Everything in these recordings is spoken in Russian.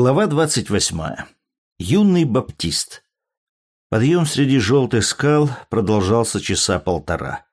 Глава двадцать восьмая. Юный баптист. Подъем среди желтых скал продолжался часа полтора.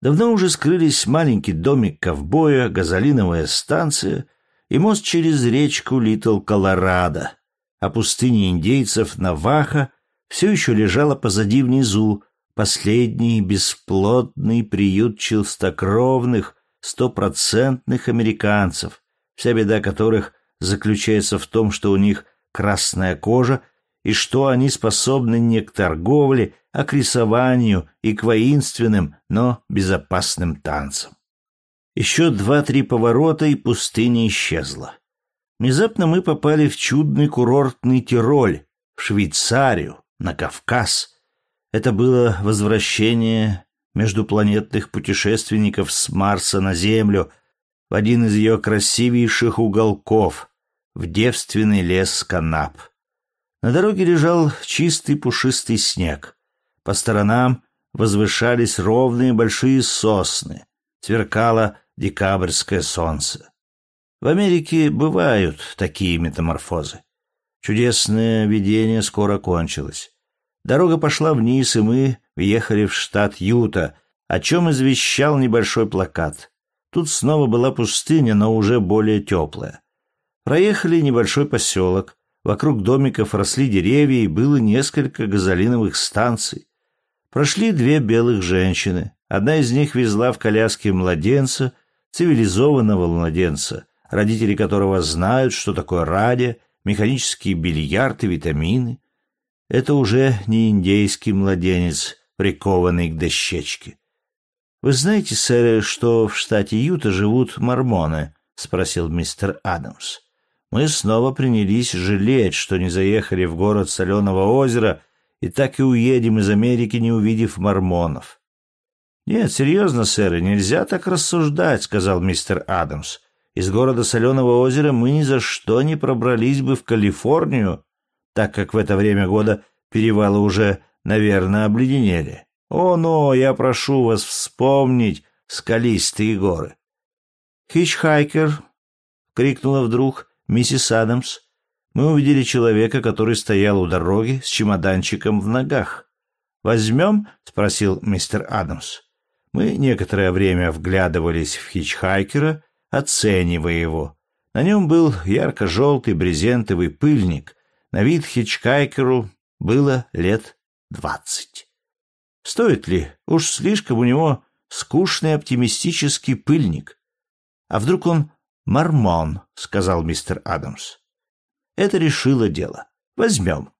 Давно уже скрылись маленький домик ковбоя, газолиновая станция и мост через речку Литл Колорадо, а пустыня индейцев Наваха все еще лежала позади внизу, последний бесплодный приют чистокровных, стопроцентных американцев, вся беда которых заключается в том, что у них красная кожа и что они способны не к торговле, а к рисованию и к воинственным, но безопасным танцам. Еще два-три поворота, и пустыня исчезла. Внезапно мы попали в чудный курортный Тироль, в Швейцарию, на Кавказ. Это было возвращение междупланетных путешественников с Марса на Землю в один из ее красивейших уголков, в девственный лес Канап. На дороге лежал чистый пушистый снег. По сторонам возвышались ровные большие сосны. Сверкало декабрьское солнце. В Америке бывают такие метаморфозы. Чудесное видение скоро кончилось. Дорога пошла вниз, и мы въехали в штат Юта, о чем извещал небольшой плакат. Тут снова была пустыня, но уже более теплая. Проехали небольшой поселок. Вокруг домиков росли деревья, и было несколько газолиновых станций. Прошли две белых женщины. Одна из них везла в коляске младенца, цивилизованного младенца, родители которого знают, что такое радио, механический бильярд и витамины. Это уже не индейский младенец, прикованный к дощечке. «Вы знаете, сэр, что в штате Юта живут мормоны?» — спросил мистер Адамс. Мы снова принялись жалеть, что не заехали в город Соленого озера и так и уедем из Америки, не увидев мормонов. «Нет, серьезно, сэр, нельзя так рассуждать», — сказал мистер Адамс. «Из города Соленого озера мы ни за что не пробрались бы в Калифорнию, так как в это время года перевалы уже, наверное, обледенели. О, но я прошу вас вспомнить скалистые горы». «Хичхайкер!» — крикнула вдруг миссис Адамс, мы увидели человека, который стоял у дороги с чемоданчиком в ногах. «Возьмем?» — спросил мистер Адамс. Мы некоторое время вглядывались в хичхайкера, оценивая его. На нем был ярко-желтый брезентовый пыльник. На вид хичхайкеру было лет двадцать. Стоит ли? Уж слишком у него скучный оптимистический пыльник. А вдруг он «Мормон», — сказал мистер Адамс. Это решило дело. Возьмем.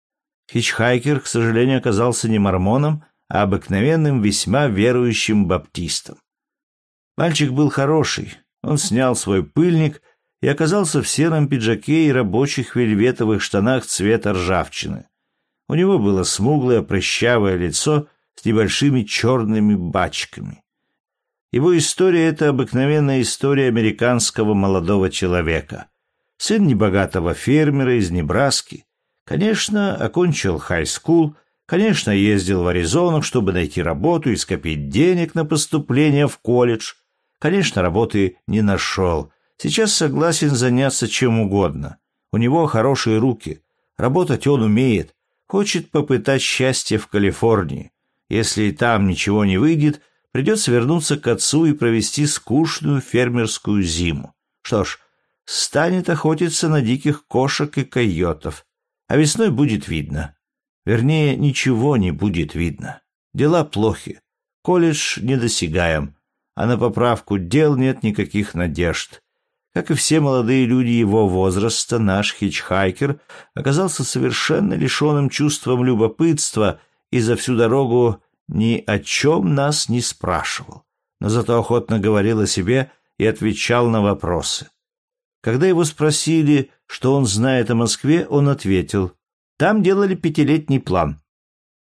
Хичхайкер, к сожалению, оказался не мормоном, а обыкновенным весьма верующим баптистом. Мальчик был хороший. Он снял свой пыльник и оказался в сером пиджаке и рабочих вельветовых штанах цвета ржавчины. У него было смуглое прыщавое лицо с небольшими черными бачками. Его история — это обыкновенная история американского молодого человека. Сын небогатого фермера из Небраски. Конечно, окончил хай-скул, конечно, ездил в Аризону, чтобы найти работу и скопить денег на поступление в колледж. Конечно, работы не нашел. Сейчас согласен заняться чем угодно. У него хорошие руки. Работать он умеет. Хочет попытать счастье в Калифорнии. Если и там ничего не выйдет — Придется вернуться к отцу и провести скучную фермерскую зиму. Что ж, станет охотиться на диких кошек и койотов. А весной будет видно. Вернее, ничего не будет видно. Дела плохи. Колледж недосягаем. А на поправку дел нет никаких надежд. Как и все молодые люди его возраста, наш хичхайкер оказался совершенно лишенным чувством любопытства и за всю дорогу ни о чем нас не спрашивал, но зато охотно говорил о себе и отвечал на вопросы. Когда его спросили, что он знает о Москве, он ответил, там делали пятилетний план.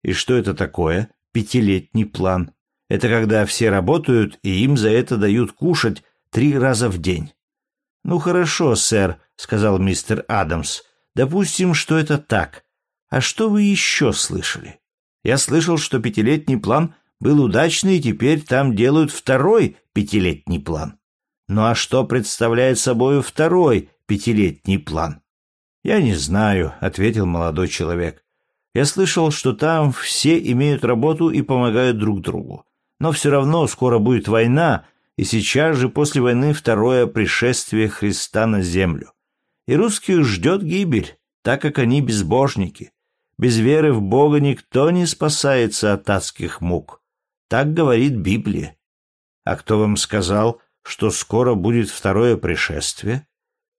И что это такое, пятилетний план? Это когда все работают, и им за это дают кушать три раза в день. «Ну хорошо, сэр», — сказал мистер Адамс. «Допустим, что это так. А что вы еще слышали?» Я слышал, что пятилетний план был удачный, и теперь там делают второй пятилетний план. Ну а что представляет собой второй пятилетний план? «Я не знаю», — ответил молодой человек. «Я слышал, что там все имеют работу и помогают друг другу. Но все равно скоро будет война, и сейчас же после войны второе пришествие Христа на землю. И русских ждет гибель, так как они безбожники. Без веры в Бога никто не спасается от адских мук. Так говорит Библия. А кто вам сказал, что скоро будет второе пришествие?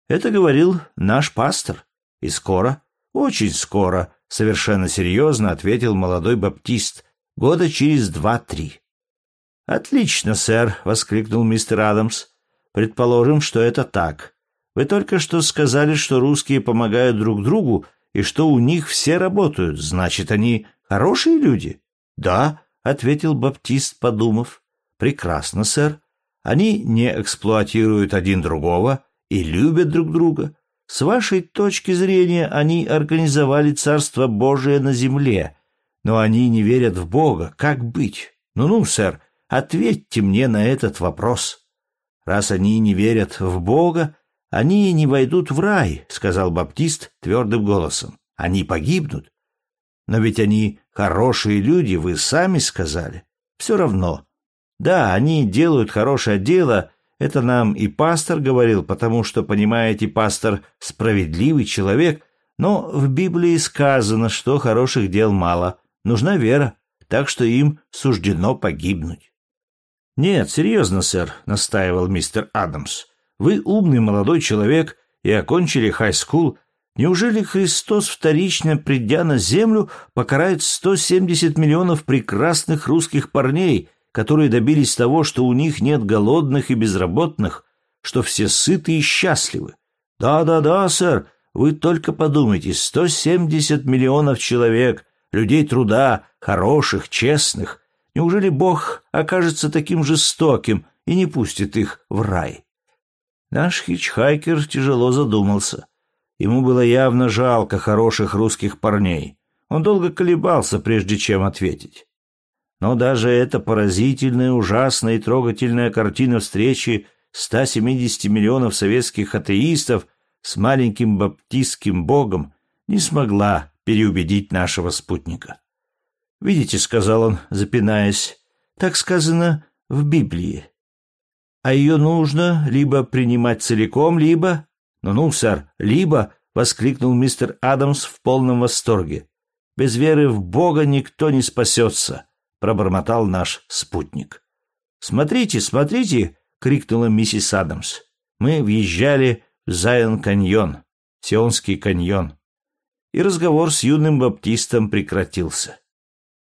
Это говорил наш пастор. И скоро, очень скоро, совершенно серьезно ответил молодой баптист, года через два-три. «Отлично, сэр!» — воскликнул мистер Адамс. «Предположим, что это так. Вы только что сказали, что русские помогают друг другу и что у них все работают. Значит, они хорошие люди?» «Да», — ответил Баптист, подумав. «Прекрасно, сэр. Они не эксплуатируют один другого и любят друг друга. С вашей точки зрения, они организовали Царство Божие на земле, но они не верят в Бога. Как быть? Ну-ну, сэр, ответьте мне на этот вопрос. Раз они не верят в Бога, они не войдут в рай, сказал Баптист твердым голосом. Они погибнут. Но ведь они хорошие люди, вы сами сказали. Все равно. Да, они делают хорошее дело, это нам и пастор говорил, потому что, понимаете, пастор справедливый человек, но в Библии сказано, что хороших дел мало, нужна вера, так что им суждено погибнуть. «Нет, серьезно, сэр», — настаивал мистер Адамс. «Вы умный молодой человек и окончили хай-скул. Неужели Христос, вторично придя на землю, покарает 170 миллионов прекрасных русских парней, которые добились того, что у них нет голодных и безработных, что все сыты и счастливы. Да-да-да, сэр, вы только подумайте, 170 миллионов человек, людей труда, хороших, честных. Неужели Бог окажется таким жестоким и не пустит их в рай? Наш хичхайкер тяжело задумался. Ему было явно жалко хороших русских парней. Он долго колебался, прежде чем ответить. Но даже эта поразительная, ужасная и трогательная картина встречи 170 миллионов советских атеистов с маленьким баптистским богом не смогла переубедить нашего спутника. «Видите», — сказал он, запинаясь, — «так сказано в Библии. А ее нужно либо принимать целиком, либо...» «Ну-ну, сэр, либо...» — воскликнул мистер Адамс в полном восторге. «Без веры в Бога никто не спасется пробормотал наш спутник. «Смотрите, смотрите!» — крикнула миссис Адамс. Мы въезжали в Зайон-каньон, Сионский каньон. И разговор с юным баптистом прекратился.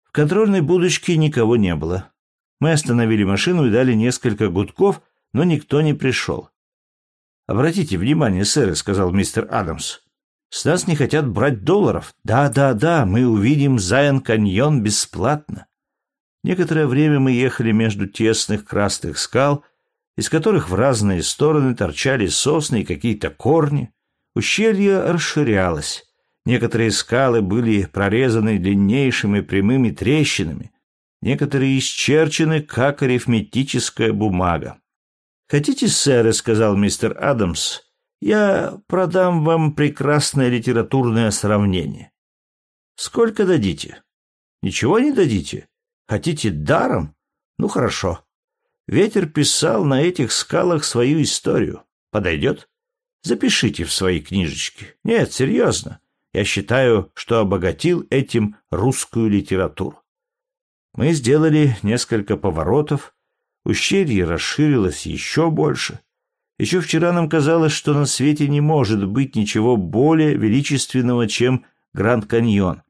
В контрольной будочке никого не было. Мы остановили машину и дали несколько гудков, но никто не пришел. «Обратите внимание, сэр», — сказал мистер Адамс. «С нас не хотят брать долларов. Да-да-да, мы увидим Зайон-каньон бесплатно». Некоторое время мы ехали между тесных красных скал, из которых в разные стороны торчали сосны и какие-то корни. Ущелье расширялось. Некоторые скалы были прорезаны длиннейшими прямыми трещинами, некоторые исчерчены, как арифметическая бумага. «Хотите, сэр, — сказал мистер Адамс, — я продам вам прекрасное литературное сравнение. Сколько дадите? Ничего не дадите? Хотите даром? Ну хорошо. Ветер писал на этих скалах свою историю. Подойдет? Запишите в свои книжечки. Нет, серьезно. Я считаю, что обогатил этим русскую литературу. Мы сделали несколько поворотов. Ущелье расширилось еще больше. Еще вчера нам казалось, что на свете не может быть ничего более величественного, чем Гранд Каньон.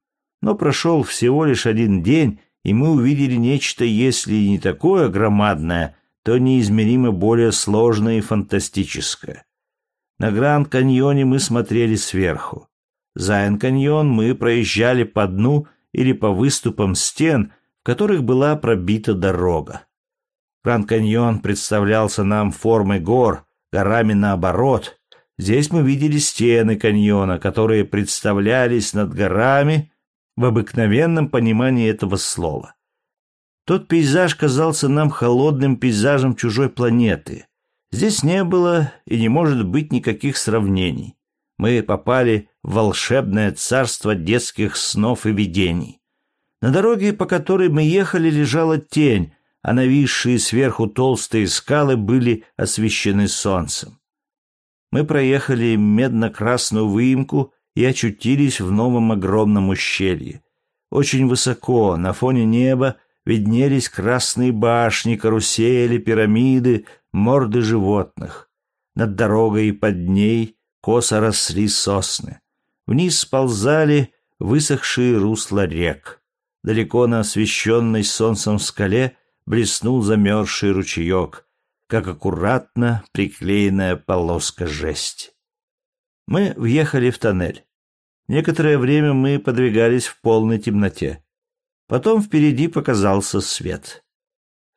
Но прошел всего лишь один день, и мы увидели нечто, если не такое громадное, то неизмеримо более сложное и фантастическое. На Гранд-каньоне мы смотрели сверху. Зайн-каньон мы проезжали по дну или по выступам стен, которых была пробита дорога. Гранд-каньон представлялся нам формой гор, горами наоборот. Здесь мы видели стены каньона, которые представлялись над горами, в обыкновенном понимании этого слова. Тот пейзаж казался нам холодным пейзажем чужой планеты. Здесь не было и не может быть никаких сравнений. Мы попали в волшебное царство детских снов и видений. На дороге, по которой мы ехали, лежала тень, а нависшие сверху толстые скалы были освещены солнцем. Мы проехали медно-красную выемку и очутились в новом огромном ущелье. Очень высоко, на фоне неба, виднелись красные башни, карусели, пирамиды, морды животных. Над дорогой и под ней косо росли сосны. Вниз сползали высохшие русла рек. Далеко на освещенной солнцем скале блеснул замерзший ручеек, как аккуратно приклеенная полоска жести. Мы въехали в тоннель. Некоторое время мы подвигались в полной темноте. Потом впереди показался свет.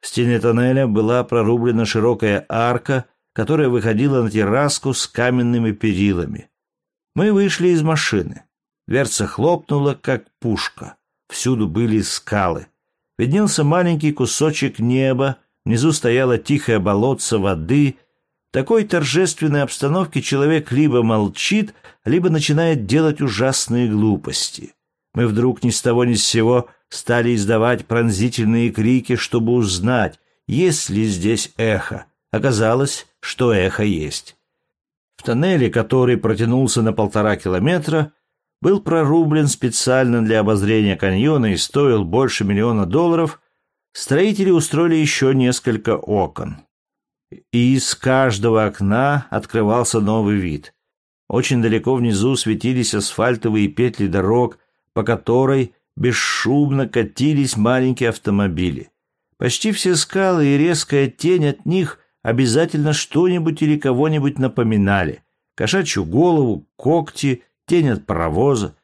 В стене тоннеля была прорублена широкая арка, которая выходила на терраску с каменными перилами. Мы вышли из машины. Дверца хлопнула, как пушка. Всюду были скалы. Виднелся маленький кусочек неба, внизу стояло тихое болотце воды. В такой торжественной обстановке человек либо молчит, либо начинает делать ужасные глупости. Мы вдруг ни с того ни с сего стали издавать пронзительные крики, чтобы узнать, есть ли здесь эхо. Оказалось, что эхо есть. В тоннеле, который протянулся на полтора километра, был прорублен специально для обозрения каньона и стоил больше миллиона долларов, строители устроили еще несколько окон. И из каждого окна открывался новый вид. Очень далеко внизу светились асфальтовые петли дорог, по которой бесшумно катились маленькие автомобили. Почти все скалы и резкая тень от них обязательно что-нибудь или кого-нибудь напоминали. Кошачью голову, когти, тень от паровоза.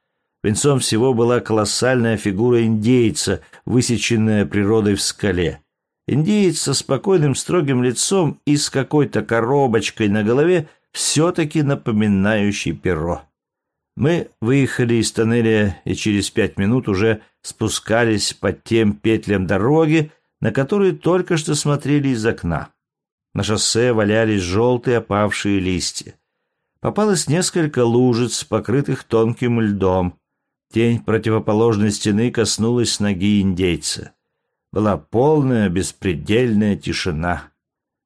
Венцом всего была колоссальная фигура индейца, высеченная природой в скале. Индеец со спокойным строгим лицом и с какой-то коробочкой на голове, все-таки напоминающий перо. Мы выехали из тоннеля и через пять минут уже спускались по тем петлям дороги, на которые только что смотрели из окна. На шоссе валялись желтые опавшие листья. Попалось несколько лужиц, покрытых тонким льдом. Тень противоположной стены коснулась ноги индейца. Была полная, беспредельная тишина.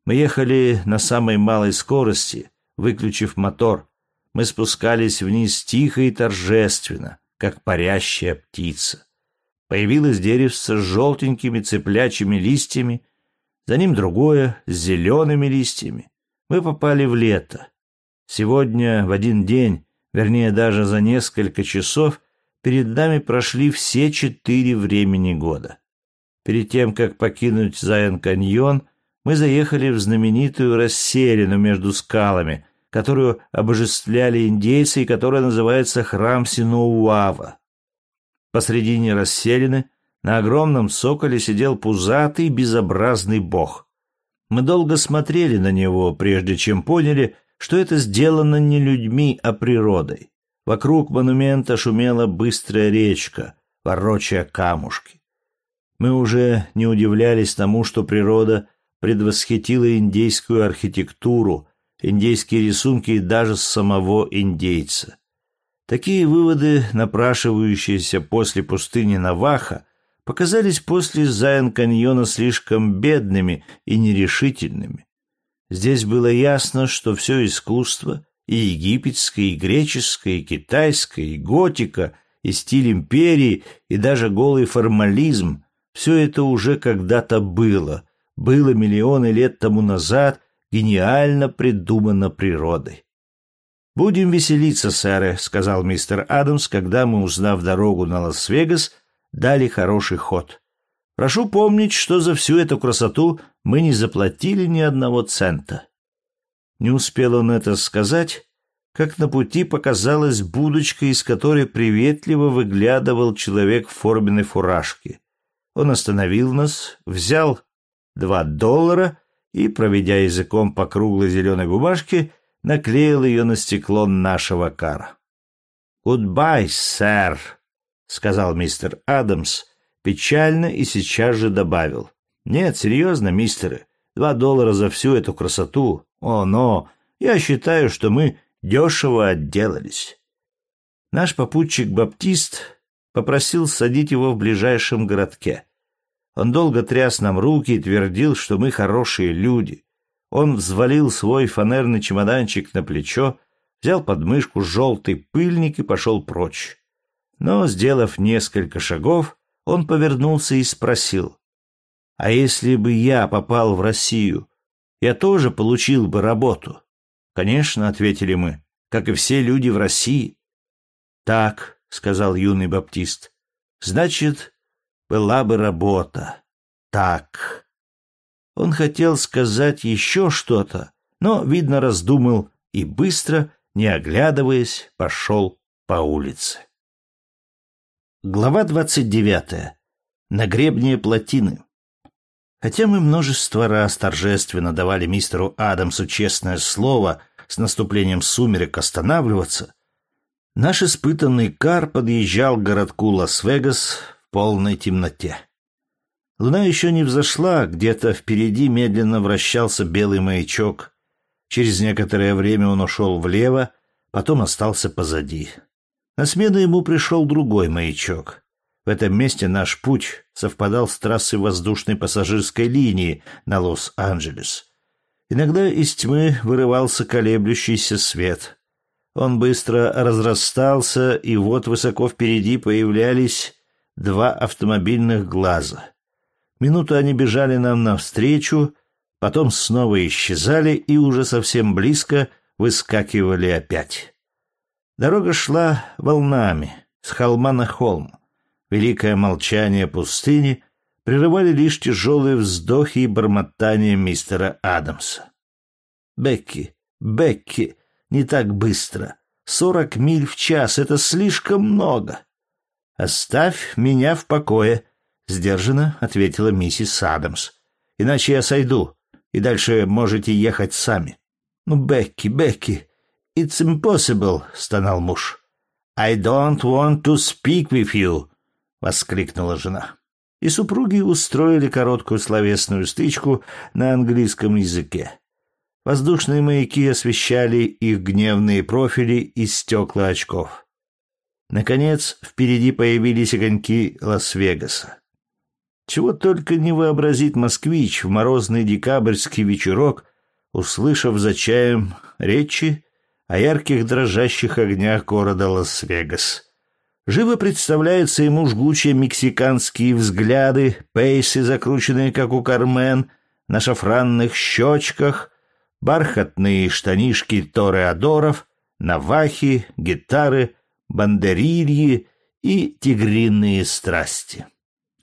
Мы ехали на самой малой скорости, выключив мотор, мы спускались вниз тихо и торжественно, как парящая птица. Появилось деревце с желтенькими цеплячими листьями, за ним другое с зелеными листьями. Мы попали в лето. Сегодня в один день, вернее даже за несколько часов, перед нами прошли все четыре времени года. Перед тем, как покинуть Зайон-каньон, мы заехали в знаменитую расселину между скалами, которую обожествляли индейцы и которая называется храм Синоуава. Посредине расселены на огромном соколе сидел пузатый безобразный бог. Мы долго смотрели на него, прежде чем поняли, что это сделано не людьми, а природой. Вокруг монумента шумела быстрая речка, ворочая камушки. Мы уже не удивлялись тому, что природа предвосхитила индейскую архитектуру, индейские рисунки и даже самого индейца. Такие выводы, напрашивающиеся после пустыни Наваха, показались после Зайон-каньона слишком бедными и нерешительными. Здесь было ясно, что все искусство, и египетское, и греческое, и китайское, и готика, и стиль империи, и даже голый формализм, все это уже когда-то было, было миллионы лет тому назад гениально придумано природой. «Будем веселиться, сэры», — сказал мистер Адамс, когда мы, узнав дорогу на Лас-Вегас, дали хороший ход. «Прошу помнить, что за всю эту красоту мы не заплатили ни одного цента». Не успел он это сказать, как на пути показалась будочка, из которой приветливо выглядывал человек в форменной фуражке. Он остановил нас, взял два доллара и, проведя языком по круглой зеленой бумажке, наклеил ее на стекло нашего кара. «Goodbye, sir», — сказал мистер Адамс печально и сейчас же добавил. «Нет, серьезно, мистеры, два доллара за всю эту красоту. Oh, no, я считаю, что мы дешево отделались. Наш попутчик Баптист попросил ссадить его в ближайшем городке. Он долго тряс нам руки и твердил, что мы хорошие люди. Он взвалил свой фанерный чемоданчик на плечо, взял под мышку желтый пыльник и пошел прочь. Но, сделав несколько шагов, он повернулся и спросил, «А если бы я попал в Россию, я тоже получил бы работу?» «Конечно», — ответили мы, — «как и все люди в России». «Так», — сказал юный баптист, — «значит, была бы работа. Так». Он хотел сказать еще что-то, но, видно, раздумал и быстро, не оглядываясь, пошел по улице. Глава двадцать девятая. На гребне плотины. Хотя мы множество раз торжественно давали мистеру Адамсу честное слово с наступлением сумерек останавливаться, наш испытанный кар подъезжал к городку Лас-Вегас в полной темноте. Луна еще не взошла, где-то впереди медленно вращался белый маячок. Через некоторое время он ушел влево, потом остался позади. На смену ему пришел другой маячок. В этом месте наш путь совпадал с трассой воздушной пассажирской линии на Лос-Анджелес. Иногда из тьмы вырывался колеблющийся свет. Он быстро разрастался, и вот высоко впереди появлялись два автомобильных глаза — Минуту они бежали нам навстречу, потом снова исчезали и уже совсем близко выскакивали опять. Дорога шла волнами, с холма на холм. Великое молчание пустыни прерывали лишь тяжелые вздохи и бормотания мистера Адамса. «Бекки, Бекки, не так быстро. Сорок миль в час — это слишком много. Оставь меня в покое», — сдержанно ответила миссис Адамс. «Иначе я сойду, и дальше можете ехать сами». «Ну, Бекки, Бекки, it's impossible», — стонал муж. «I don't want to speak with you», — воскликнула жена. И супруги устроили короткую словесную стычку на английском языке. Воздушные маяки освещали их гневные профили и стекла очков. Наконец, впереди появились огоньки Лас-Вегаса. Чего только не вообразит москвич в морозный декабрьский вечерок, услышав за чаем речи о ярких дрожащих огнях города Лас-Вегас. Живо представляются ему жгучие мексиканские взгляды, пейсы, закрученные, как у Кармен, на шафранных щечках, бархатные штанишки тореадоров, навахи, гитары, бандерильи и тигриные страсти.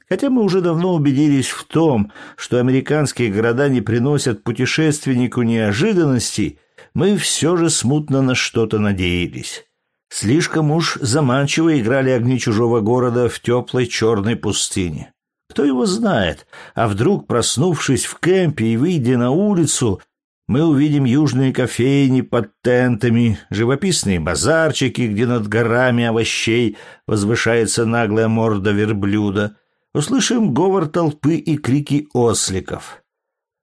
Хотя мы уже давно убедились в том, что американские города не приносят путешественнику неожиданностей, мы все же смутно на что-то надеялись. Слишком уж заманчиво играли огни чужого города в теплой черной пустыне. Кто его знает, а вдруг, проснувшись в кемпе и выйдя на улицу, мы увидим южные кофейни под тентами, живописные базарчики, где над горами овощей возвышается наглая морда верблюда — услышим говор толпы и крики осликов.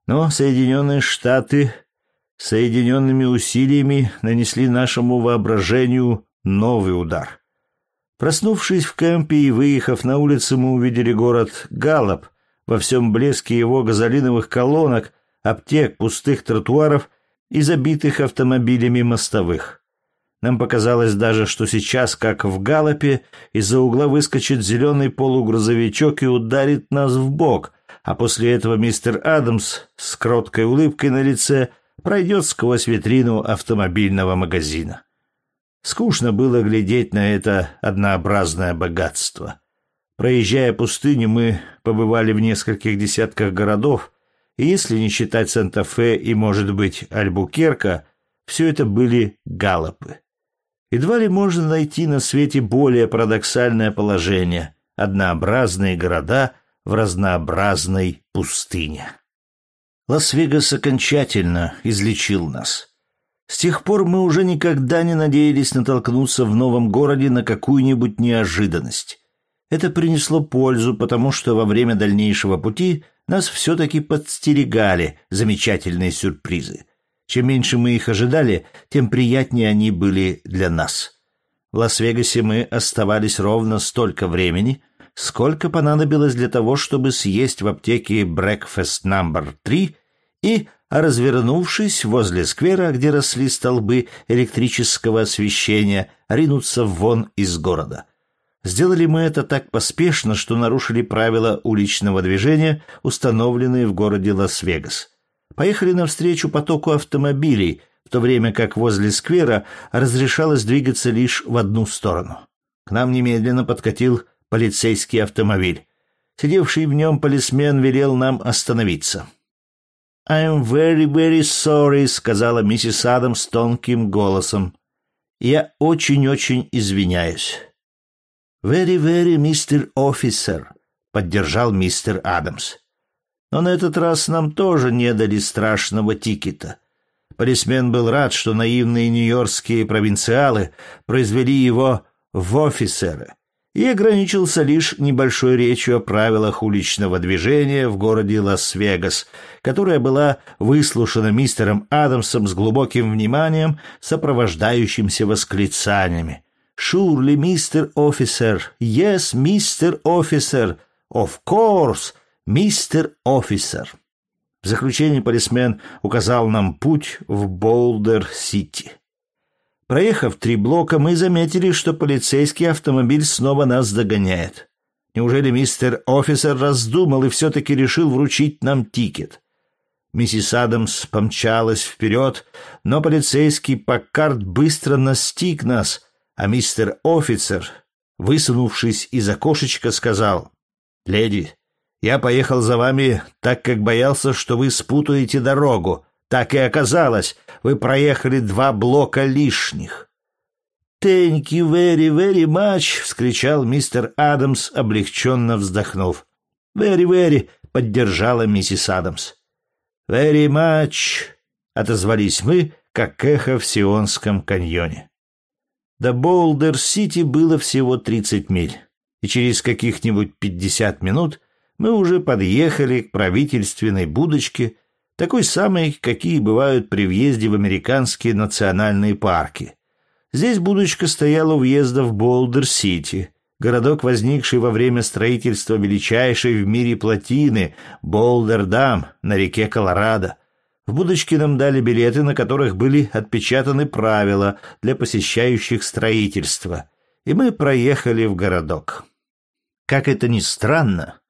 Но Соединенные Штаты соединенными усилиями нанесли нашему воображению новый удар. Проснувшись в кемпе и выехав на улицу, мы увидели город Галлоп во всем блеске его газолиновых колонок, аптек, пустых тротуаров и забитых автомобилями мостовых. Нам показалось даже, что сейчас, как в галопе, из-за угла выскочит зеленый полугрузовичок и ударит нас в бок, а после этого мистер Адамс с кроткой улыбкой на лице пройдет сквозь витрину автомобильного магазина. Скучно было глядеть на это однообразное богатство. Проезжая пустыню, мы побывали в нескольких десятках городов, и если не считать Санта-Фе и, может быть, Альбукерка, все это были галопы. Едва ли можно найти на свете более парадоксальное положение – однообразные города в разнообразной пустыне. Лас-Вегас окончательно излечил нас. С тех пор мы уже никогда не надеялись натолкнуться в новом городе на какую-нибудь неожиданность. Это принесло пользу, потому что во время дальнейшего пути нас все-таки подстерегали замечательные сюрпризы – Чем меньше мы их ожидали, тем приятнее они были для нас. В Лас-Вегасе мы оставались ровно столько времени, сколько понадобилось для того, чтобы съесть в аптеке Breakfast Number 3 и, развернувшись возле сквера, где росли столбы электрического освещения, ринуться вон из города. Сделали мы это так поспешно, что нарушили правила уличного движения, установленные в городе Лас-Вегас. Поехали навстречу потоку автомобилей, в то время как возле сквера разрешалось двигаться лишь в одну сторону. К нам немедленно подкатил полицейский автомобиль. Сидевший в нем полисмен велел нам остановиться. «I'm very, very sorry», — сказала миссис Адамс тонким голосом. «Я очень-очень извиняюсь». «Very, very, мистер офицер», — поддержал мистер Адамс. Но на этот раз нам тоже не дали страшного тикета. Полисмен был рад, что наивные нью-йоркские провинциалы произвели его в офицеры и ограничился лишь небольшой речью о правилах уличного движения в городе Лас-Вегас, которая была выслушана мистером Адамсом с глубоким вниманием, сопровождающимся восклицаниями. «Surely, мистер офицер! Yes, мистер офицер! Of course! Мистер офицер!» В заключение полисмен указал нам путь в Болдер-Сити. Проехав три блока, мы заметили, что полицейский автомобиль снова нас догоняет. Неужели мистер офицер раздумал и все-таки решил вручить нам тикет? Миссис Адамс помчалась вперед, но полицейский Паккарт быстро настиг нас, а мистер офицер, высунувшись из окошечка, сказал, «Леди, я поехал за вами, так как боялся, что вы спутаете дорогу, так и оказалось, вы проехали два блока лишних. «Thank you very, very much!» — вскричал мистер Адамс, облегченно вздохнув. «Very, very!» — поддержала миссис Адамс. «Very much!» — отозвались мы, как эхо в Сионском каньоне. До Болдер-Сити было всего тридцать миль, и через каких-нибудь пятьдесят минут мы уже подъехали к правительственной будочке, такой самой, какие бывают при въезде в американские национальные парки. Здесь будочка стояла у въезда в Болдер-Сити, городок, возникший во время строительства величайшей в мире плотины Болдер-Дам на реке Колорадо. В будочке нам дали билеты, на которых были отпечатаны правила для посещающих строительство, и мы проехали в городок. Как это ни странно,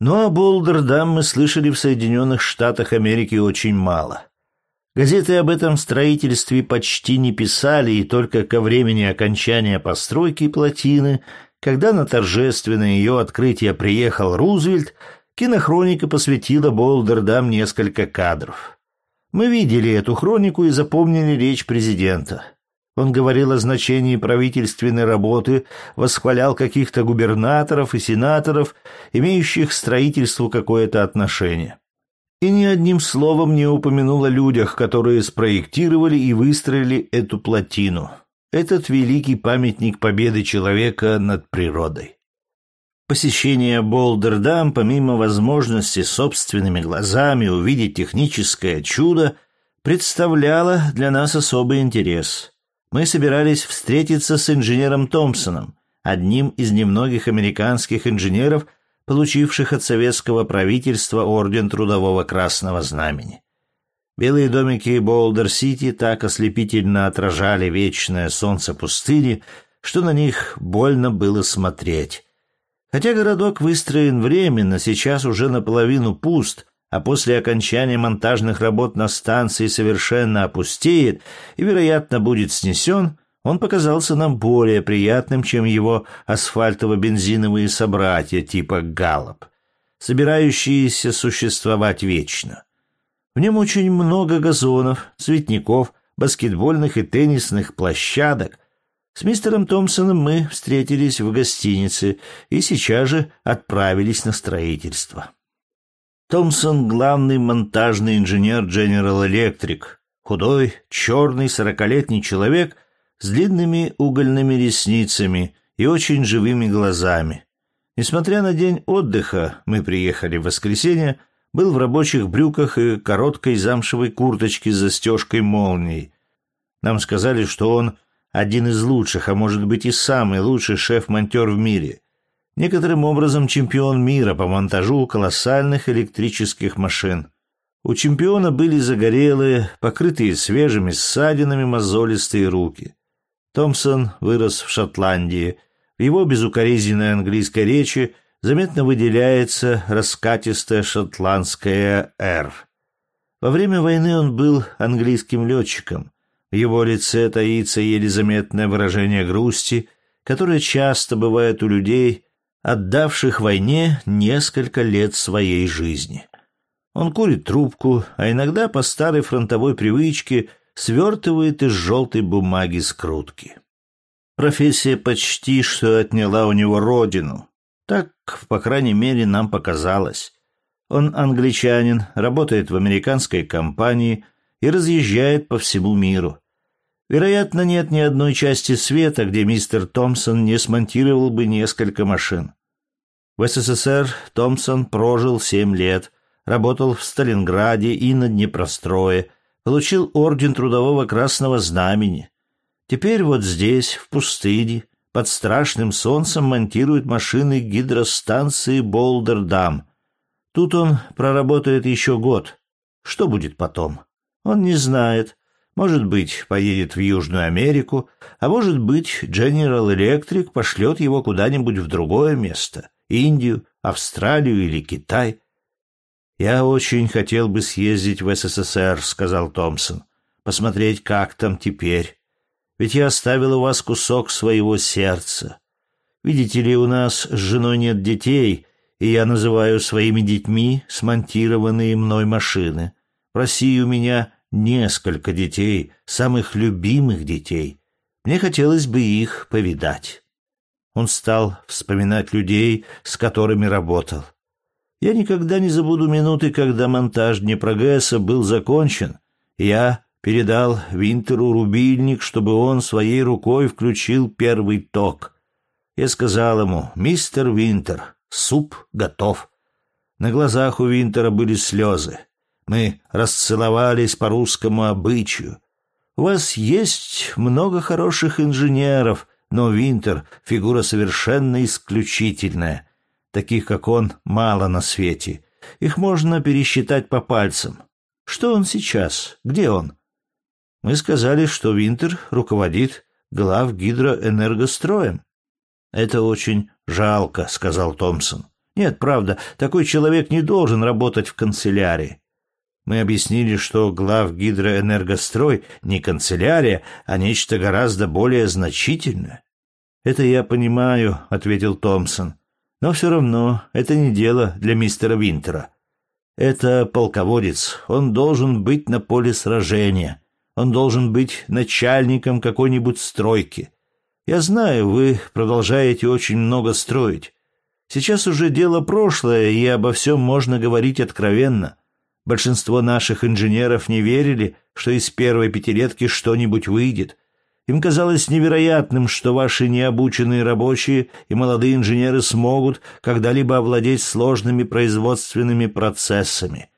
но о Болдердам мы слышали в Соединенных Штатах Америки очень мало. Газеты об этом строительстве почти не писали, и только ко времени окончания постройки плотины, когда на торжественное ее открытие приехал Рузвельт, кинохроника посвятила Болдердам несколько кадров. Мы видели эту хронику и запомнили речь президента. Он говорил о значении правительственной работы, восхвалял каких-то губернаторов и сенаторов, имеющих к строительству какое-то отношение. И ни одним словом не упомянул о людях, которые спроектировали и выстроили эту плотину. Этот великий памятник победы человека над природой. Посещение Болдердам, помимо возможности собственными глазами увидеть техническое чудо, представляло для нас особый интерес мы собирались встретиться с инженером Томпсоном, одним из немногих американских инженеров, получивших от советского правительства орден Трудового Красного Знамени. Белые домики Болдер-Сити так ослепительно отражали вечное солнце пустыни, что на них больно было смотреть. Хотя городок выстроен временно, сейчас уже наполовину пуст, а после окончания монтажных работ на станции совершенно опустеет и, вероятно, будет снесен, он показался нам более приятным, чем его асфальтово-бензиновые собратья типа «Галлоп», собирающиеся существовать вечно. В нем очень много газонов, цветников, баскетбольных и теннисных площадок. С мистером Томпсоном мы встретились в гостинице и сейчас же отправились на строительство. Томпсон — главный монтажный инженер General Electric, худой, черный, сорокалетний человек с длинными угольными ресницами и очень живыми глазами. Несмотря на день отдыха, мы приехали в воскресенье, был в рабочих брюках и короткой замшевой курточке с застежкой молнией. Нам сказали, что он один из лучших, а может быть и самый лучший шеф-монтер в мире. Некоторым образом чемпион мира по монтажу колоссальных электрических машин. У чемпиона были загорелые, покрытые свежими ссадинами мозолистые руки. Томпсон вырос в Шотландии. В его безукоризненной английской речи заметно выделяется раскатистая шотландская «Р». Во время войны он был английским летчиком. В его лице таится еле заметное выражение грусти, которое часто бывает у людей, отдавших войне несколько лет своей жизни. Он курит трубку, а иногда по старой фронтовой привычке свертывает из желтой бумаги скрутки. Профессия почти что отняла у него родину. Так, по крайней мере, нам показалось. Он англичанин, работает в американской компании и разъезжает по всему миру. Вероятно, нет ни одной части света, где мистер Томпсон не смонтировал бы несколько машин. В СССР Томпсон прожил семь лет, работал в Сталинграде и на Днепрострое, получил орден Трудового Красного Знамени. Теперь вот здесь, в пустыне, под страшным солнцем монтирует машины гидростанции Болдердам. Тут он проработает еще год. Что будет потом? Он не знает. Может быть, поедет в Южную Америку, а может быть, General Electric пошлет его куда-нибудь в другое место — Индию, Австралию или Китай. «Я очень хотел бы съездить в СССР», — сказал Томпсон, — «посмотреть, как там теперь. Ведь я оставил у вас кусок своего сердца. Видите ли, у нас с женой нет детей, и я называю своими детьми смонтированные мной машины. России у меня несколько детей, самых любимых детей. Мне хотелось бы их повидать. Он стал вспоминать людей, с которыми работал. Я никогда не забуду минуты, когда монтаж Днепрогэса был закончен. Я передал Винтеру рубильник, чтобы он своей рукой включил первый ток. Я сказал ему, «Мистер Винтер, суп готов». На глазах у Винтера были слезы. Мы расцеловались по русскому обычаю. У вас есть много хороших инженеров, но Винтер — фигура совершенно исключительная. Таких, как он, мало на свете. Их можно пересчитать по пальцам. Что он сейчас? Где он? Мы сказали, что Винтер руководит глав гидроэнергостроем. Это очень жалко, сказал Томпсон. Нет, правда, такой человек не должен работать в канцелярии. Мы объяснили, что глав гидроэнергострой не канцелярия, а нечто гораздо более значительное. «Это я понимаю», — ответил Томпсон. «Но все равно это не дело для мистера Винтера. Это полководец, он должен быть на поле сражения, он должен быть начальником какой-нибудь стройки. Я знаю, вы продолжаете очень много строить. Сейчас уже дело прошлое, и обо всем можно говорить откровенно. Большинство наших инженеров не верили, что из первой пятилетки что-нибудь выйдет. Им казалось невероятным, что ваши необученные рабочие и молодые инженеры смогут когда-либо овладеть сложными производственными процессами,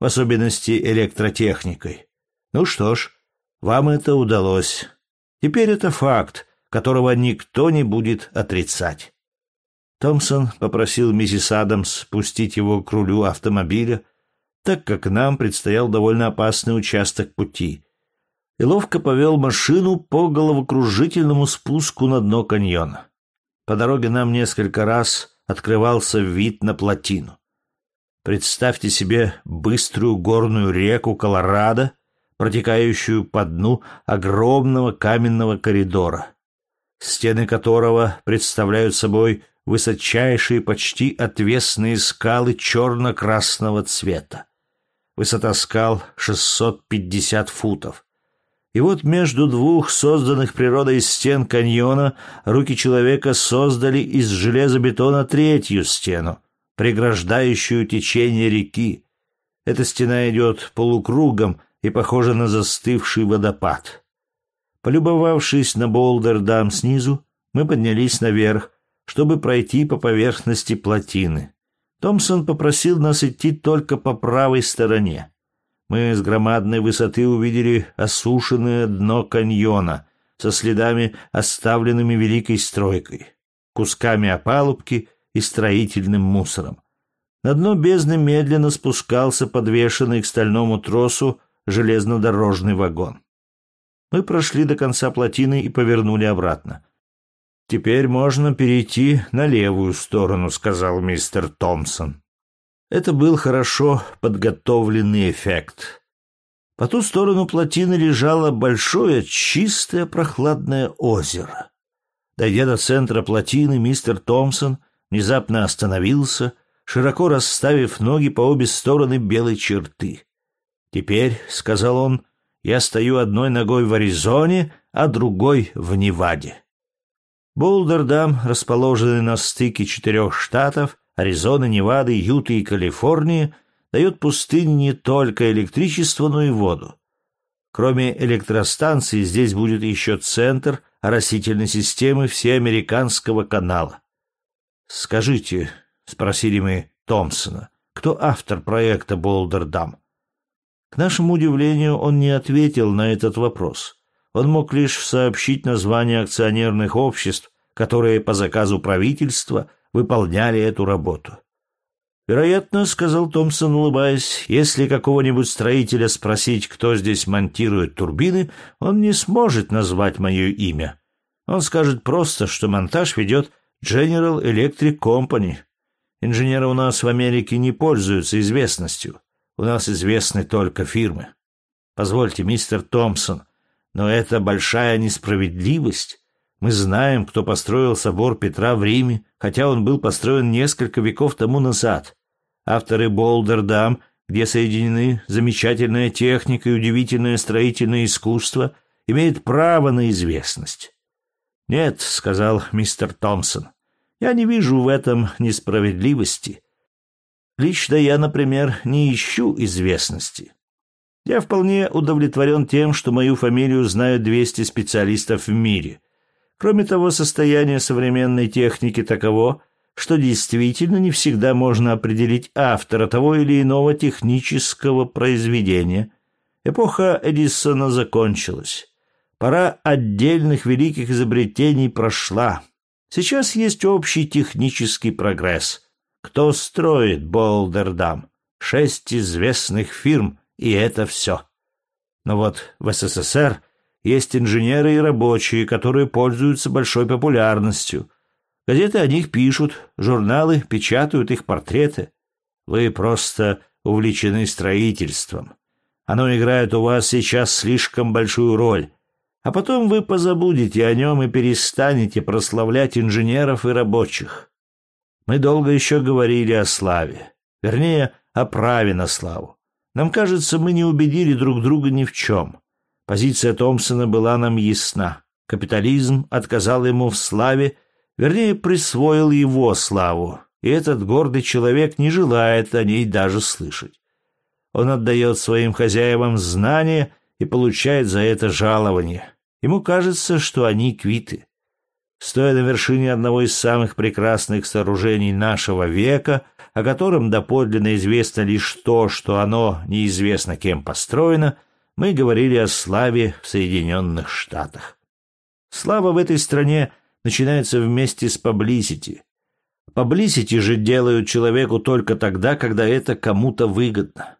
в особенности электротехникой. Ну что ж, вам это удалось. Теперь это факт, которого никто не будет отрицать. Томпсон попросил миссис Адамс спустить его к рулю автомобиля, так как нам предстоял довольно опасный участок пути, и ловко повел машину по головокружительному спуску на дно каньона. По дороге нам несколько раз открывался вид на плотину. Представьте себе быструю горную реку Колорадо, протекающую по дну огромного каменного коридора, стены которого представляют собой высочайшие почти отвесные скалы черно-красного цвета. Высота скал 650 футов. И вот между двух созданных природой стен каньона руки человека создали из железобетона третью стену, преграждающую течение реки. Эта стена идет полукругом и похожа на застывший водопад. Полюбовавшись на Болдер-дам снизу, мы поднялись наверх, чтобы пройти по поверхности плотины. Томпсон попросил нас идти только по правой стороне. Мы с громадной высоты увидели осушенное дно каньона со следами, оставленными великой стройкой, кусками опалубки и строительным мусором. На дно бездны медленно спускался подвешенный к стальному тросу железнодорожный вагон. Мы прошли до конца плотины и повернули обратно. «Теперь можно перейти на левую сторону», — сказал мистер Томпсон. Это был хорошо подготовленный эффект. По ту сторону плотины лежало большое, чистое, прохладное озеро. Дойдя до центра плотины, мистер Томпсон внезапно остановился, широко расставив ноги по обе стороны белой черты. «Теперь», — сказал он, — «я стою одной ногой в Аризоне, а другой в Неваде». Болдердам, расположенный на стыке четырех штатов, Аризоны, Невады, Юты и Калифорнии, дает пустыне не только электричество, но и воду. Кроме электростанции, здесь будет еще центр оросительной системы всеамериканского канала. «Скажите», — спросили мы Томпсона, — «кто автор проекта Болдердам?» К нашему удивлению, он не ответил на этот вопрос. Он мог лишь сообщить название акционерных обществ, которые по заказу правительства выполняли эту работу. «Вероятно, — сказал Томпсон, улыбаясь, — если какого-нибудь строителя спросить, кто здесь монтирует турбины, он не сможет назвать мое имя. Он скажет просто, что монтаж ведет General Electric Company. Инженеры у нас в Америке не пользуются известностью. У нас известны только фирмы. Позвольте, мистер Томпсон, но это большая несправедливость. Мы знаем, кто построил собор Петра в Риме, хотя он был построен несколько веков тому назад. Авторы Болдердам, где соединены замечательная техника и удивительное строительное искусство, имеют право на известность. «Нет», — сказал мистер Томпсон, — «я не вижу в этом несправедливости. Лично я, например, не ищу известности. Я вполне удовлетворен тем, что мою фамилию знают 200 специалистов в мире. Кроме того, состояние современной техники таково, что действительно не всегда можно определить автора того или иного технического произведения. Эпоха Эдисона закончилась. Пора отдельных великих изобретений прошла. Сейчас есть общий технический прогресс. Кто строит Болдердам? Шесть известных фирм, и это все. Но вот в СССР есть инженеры и рабочие, которые пользуются большой популярностью. Газеты о них пишут, журналы печатают их портреты. Вы просто увлечены строительством. Оно играет у вас сейчас слишком большую роль. А потом вы позабудете о нем и перестанете прославлять инженеров и рабочих. Мы долго еще говорили о славе. Вернее, о праве на славу. Нам кажется, мы не убедили друг друга ни в чем. Позиция Томпсона была нам ясна. Капитализм отказал ему в славе, вернее, присвоил его славу, и этот гордый человек не желает о ней даже слышать. Он отдает своим хозяевам знания и получает за это жалование. Ему кажется, что они квиты. Стоя на вершине одного из самых прекрасных сооружений нашего века, о котором доподлинно известно лишь то, что оно неизвестно кем построено, мы говорили о славе в Соединенных Штатах. Слава в этой стране начинается вместе с паблисити. Паблисити же делают человеку только тогда, когда это кому-то выгодно.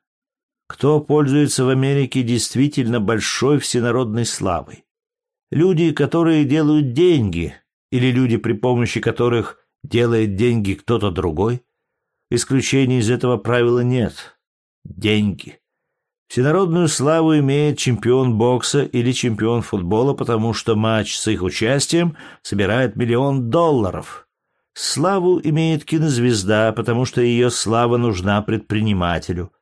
Кто пользуется в Америке действительно большой всенародной славой? Люди, которые делают деньги, или люди, при помощи которых делает деньги кто-то другой? Исключений из этого правила нет. Деньги. Всенародную славу имеет чемпион бокса или чемпион футбола, потому что матч с их участием собирает миллион долларов. Славу имеет кинозвезда, потому что ее слава нужна предпринимателю.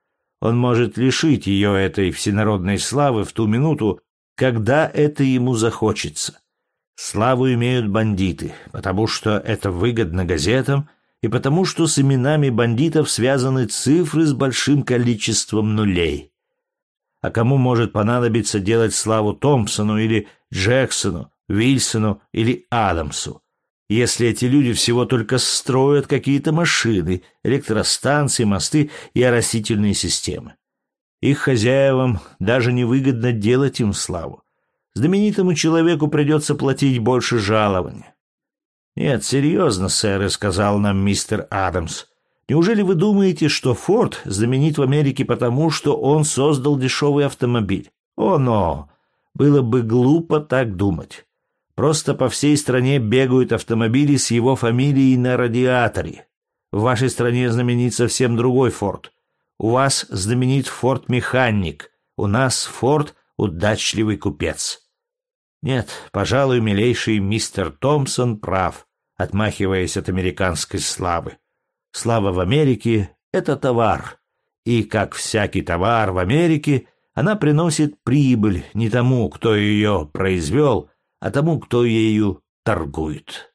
Он может лишить ее этой всенародной славы в ту минуту, когда это ему захочется. Славу имеют бандиты, потому что это выгодно газетам и потому что с именами бандитов связаны цифры с большим количеством нулей. А кому может понадобиться делать славу Томпсону или Джексону, Вильсону или Адамсу? если эти люди всего только строят какие-то машины, электростанции, мосты и оросительные системы? Их хозяевам даже невыгодно делать им славу. Знаменитому человеку придется платить больше жалования. «Нет, серьезно, сэр», — сказал нам мистер Адамс. «Неужели вы думаете, что Форд знаменит в Америке потому, что он создал дешевый автомобиль? О, но! Было бы глупо так думать. Просто по всей стране бегают автомобили с его фамилией на радиаторе. В вашей стране знаменит совсем другой Форд. У вас знаменит Форд-механик, у нас Форд — удачливый купец». Нет, пожалуй, милейший мистер Томпсон прав, отмахиваясь от американской славы. Слава в Америке — это товар, и, как всякий товар в Америке, она приносит прибыль не тому, кто ее произвел, а тому, кто ею торгует.